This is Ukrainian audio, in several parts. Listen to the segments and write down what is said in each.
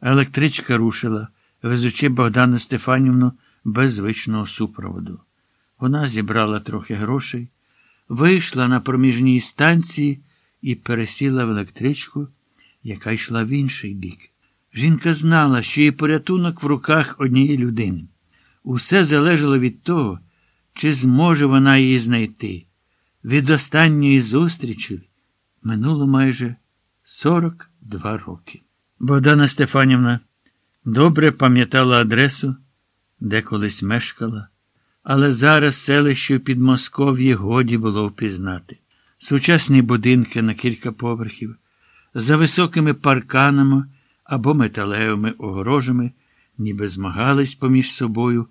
Електричка рушила, везучи Богдану Стефанівну без звичного супроводу. Вона зібрала трохи грошей, вийшла на проміжній станції і пересіла в електричку, яка йшла в інший бік. Жінка знала, що її порятунок в руках однієї людини. Усе залежало від того, чи зможе вона її знайти. Від останньої зустрічі минуло майже 42 роки. Богдана Стефанівна добре пам'ятала адресу, де колись мешкала, але зараз селище Підмосков'ї годі було впізнати. Сучасні будинки на кілька поверхів, за високими парканами або металевими огорожами, ніби змагались поміж собою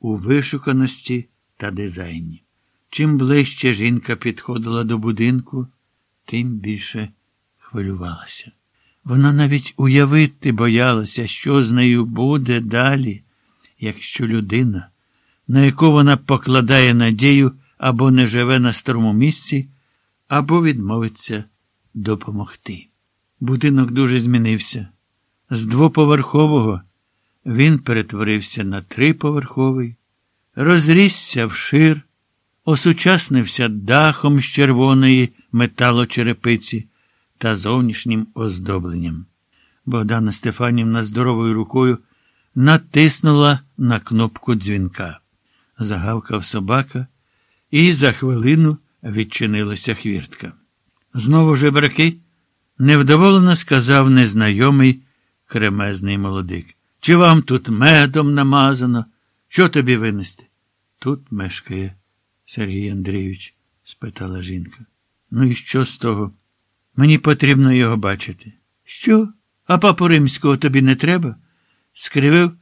у вишуканості та дизайні. Чим ближче жінка підходила до будинку, тим більше хвилювалася. Вона навіть уявити боялася, що з нею буде далі, якщо людина, на яку вона покладає надію або не живе на старому місці, або відмовиться допомогти. Будинок дуже змінився. З двоповерхового він перетворився на триповерховий, розрісся вшир, осучаснився дахом з червоної металочерепиці та зовнішнім оздобленням. Богдана Стефанівна здоровою рукою натиснула на кнопку дзвінка. Загавкав собака, і за хвилину відчинилася хвіртка. Знову жебраки? невдоволено сказав незнайомий кремезний молодик. Чи вам тут медом намазано? Що тобі винести? Тут мешкає Сергій Андрійович, спитала жінка. Ну і що з того? Мені потрібно його бачити. Що? А папу римського тобі не треба? скривив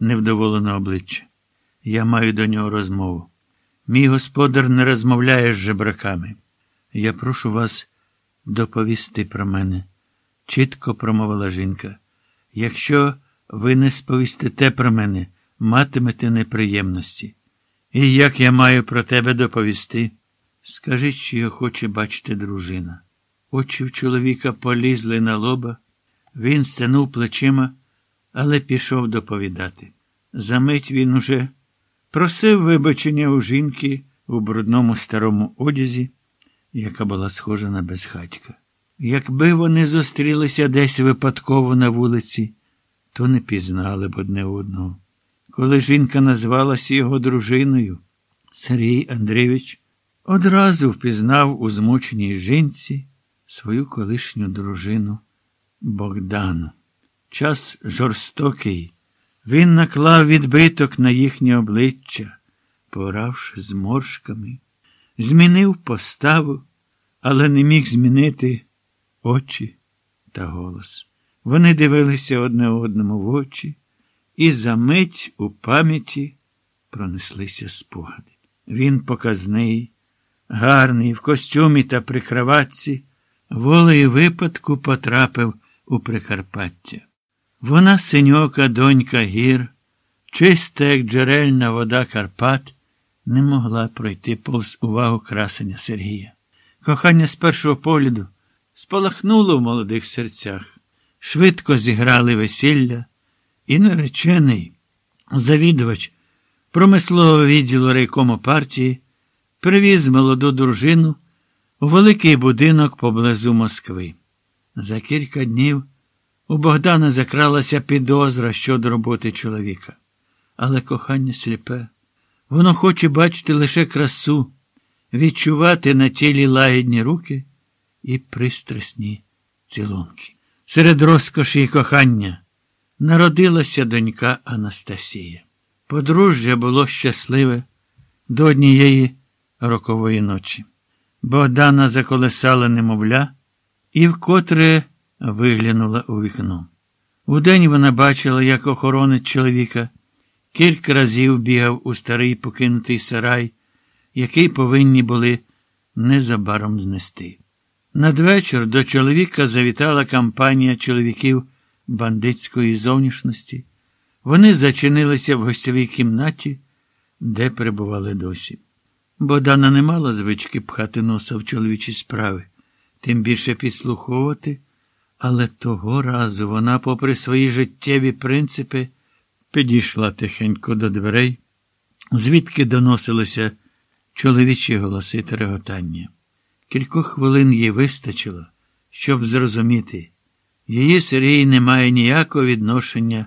невдоволене обличчя. Я маю до нього розмову. Мій господар не розмовляє з жебраками. Я прошу вас доповісти про мене, чітко промовила жінка. Якщо ви не сповістите про мене, матимете неприємності. І як я маю про тебе доповісти? Скажіть, що його хоче бачити дружина. Очі в чоловіка полізли на лоба, він стенув плечима, але пішов доповідати. Замить він уже просив вибачення у жінки у брудному старому одязі, яка була схожа на безхатька. Якби вони зустрілися десь випадково на вулиці, то не пізнали б одне одного. Коли жінка назвалася його дружиною, Сергій Андрійович одразу впізнав у змученій жінці свою колишню дружину Богдану. Час жорстокий. Він наклав відбиток на їхнє обличчя, поравши зморшками, змінив поставу, але не міг змінити очі та голос. Вони дивилися одне одному в очі, і за мить у пам'яті пронеслися спогади. Він показний, гарний, в костюмі та при краватці, волею випадку потрапив у Прикарпаття. Вона синьока донька гір, чиста, як джерельна вода Карпат, не могла пройти повз увагу красення Сергія. Кохання з першого погляду спалахнуло в молодих серцях, швидко зіграли весілля, і наречений завідувач промислового відділу райкому партії привіз молоду дружину великий будинок поблизу Москви. За кілька днів у Богдана закралася підозра щодо роботи чоловіка. Але кохання сліпе. Воно хоче бачити лише красу, відчувати на тілі лагідні руки і пристрасні цілунки. Серед розкоші і кохання народилася донька Анастасія. Подружжя було щасливе до однієї рокової ночі. Богдана заколесала немовля і вкотре виглянула у вікно. Удень вона бачила, як охоронець чоловіка кілька разів бігав у старий покинутий сарай, який повинні були незабаром знести. Надвечір до чоловіка завітала компанія чоловіків бандитської зовнішності. Вони зачинилися в гостьовій кімнаті, де перебували досі. Богдана не мала звички пхати носа в чоловічі справи, тим більше підслуховувати Але того разу вона, попри свої життєві принципи, підійшла тихенько до дверей, звідки доносилося чоловічі голоси та реготання. Кількох хвилин їй вистачило, щоб зрозуміти, її Сергій не має ніякого відношення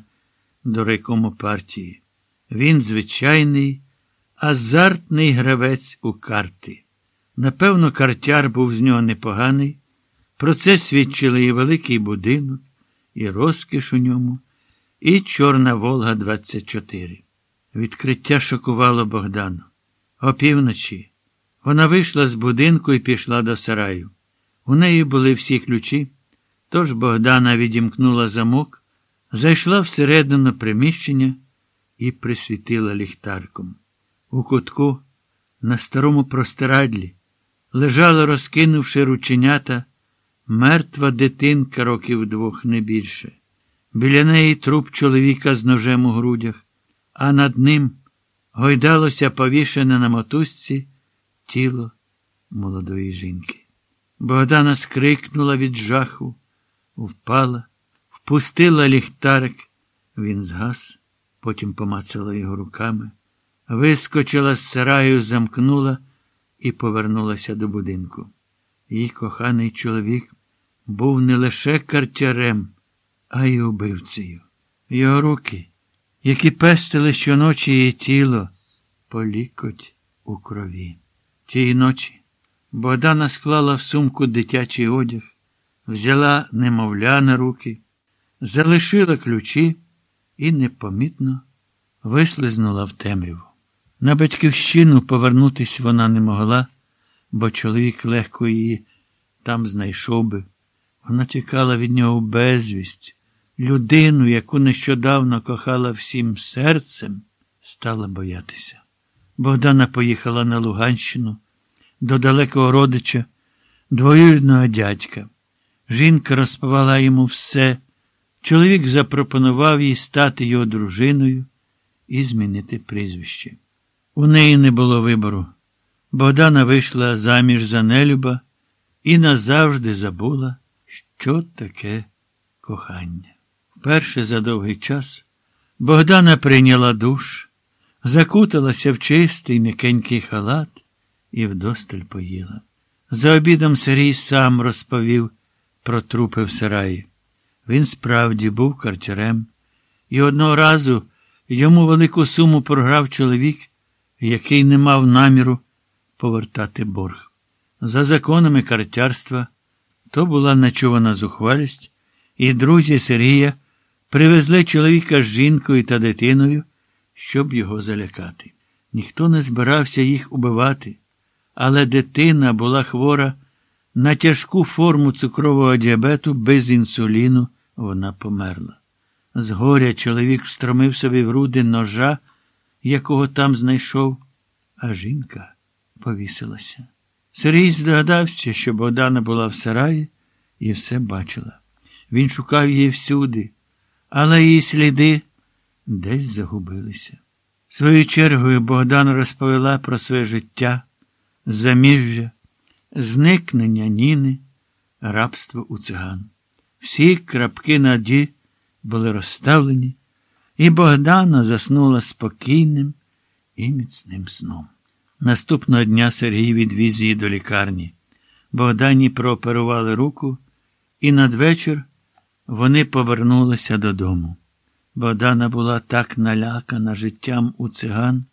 до райкому партії. Він звичайний, азартний гравець у карти. Напевно, картяр був з нього непоганий. Про це свідчили і великий будинок, і розкіш у ньому, і Чорна Волга 24. Відкриття шокувало Богдану. Опівночі вона вийшла з будинку і пішла до сараю. У неї були всі ключі, тож Богдана відімкнула замок, зайшла всередину приміщення і присвітила ліхтарком. У кутку, на старому простирадлі, лежала, розкинувши рученята, мертва дитинка років двох не більше. Біля неї труп чоловіка з ножем у грудях, а над ним гойдалося повішене на мотузці тіло молодої жінки. Богдана скрикнула від жаху, впала, впустила ліхтарик, він згас, потім помацала його руками, вискочила з сараю, замкнула і повернулася до будинку. Її коханий чоловік був не лише картярем, а й убивцею. Його руки, які пестили щоночі її тіло, полікоть у крові. Тієї ночі Богдана склала в сумку дитячий одяг, взяла немовля на руки, залишила ключі і непомітно вислизнула в темряву. На батьківщину повернутись вона не могла, бо чоловік легко її там знайшов би. Вона тікала від нього безвість. Людину, яку нещодавно кохала всім серцем, стала боятися. Богдана поїхала на Луганщину до далекого родича, двоюрідного дядька. Жінка розповала йому все. Чоловік запропонував їй стати його дружиною і змінити прізвище. У неї не було вибору. Богдана вийшла заміж за нелюба і назавжди забула, що таке кохання. Вперше за довгий час Богдана прийняла душ, закуталася в чистий м'якенький халат і вдосталь поїла. За обідом Сергій сам розповів про трупи в сараї. Він справді був картярем, і одного разу йому велику суму програв чоловік, який не мав наміру повертати борг. За законами картярства то була нечувана зухвалість, і друзі Сергія привезли чоловіка з жінкою та дитиною, щоб його залякати. Ніхто не збирався їх убивати, але дитина була хвора на тяжку форму цукрового діабету без інсуліну вона померла. З горя чоловік встромив собі в груди ножа, якого там знайшов, а жінка повісилася. Сергій здогадався, що Богдана була в сараї і все бачила. Він шукав її всюди, але її сліди десь загубилися. Своєю чергою Богдана розповіла про своє життя, заміжжя, зникнення Ніни, рабство у циган. Всі крапки на «ді» були розставлені, і Богдана заснула спокійним і міцним сном. Наступного дня Сергій відвіз її до лікарні. Богдані прооперували руку, і надвечір вони повернулися додому. Богдана була так налякана життям у циган,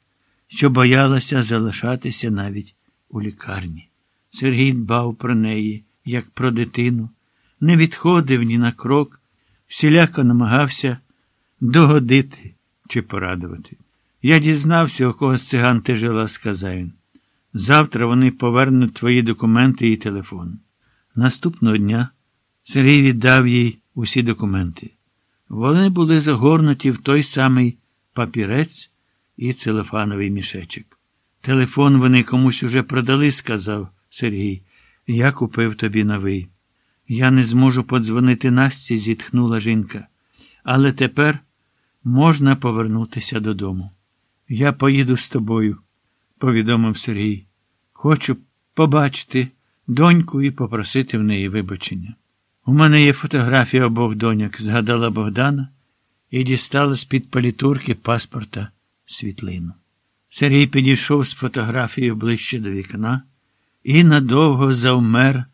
що боялася залишатися навіть у лікарні. Сергій дбав про неї, як про дитину, не відходив ні на крок, всіляко намагався догодити чи порадувати. Я дізнався, у кого з циган ти жила, сказав він. Завтра вони повернуть твої документи і телефон. Наступного дня Сергій віддав їй усі документи. Вони були загорнуті в той самий папірець і целефановий мішечок. Телефон вони комусь уже продали, сказав Сергій. Я купив тобі новий. Я не зможу подзвонити Насті, зітхнула жінка. Але тепер можна повернутися додому. Я поїду з тобою, повідомив Сергій. Хочу побачити доньку і попросити в неї вибачення. У мене є фотографія обох доньок, згадала Богдана і дістала з-під палітурки паспорта світлину. Сергій підійшов з фотографією ближче до вікна і надовго завмер.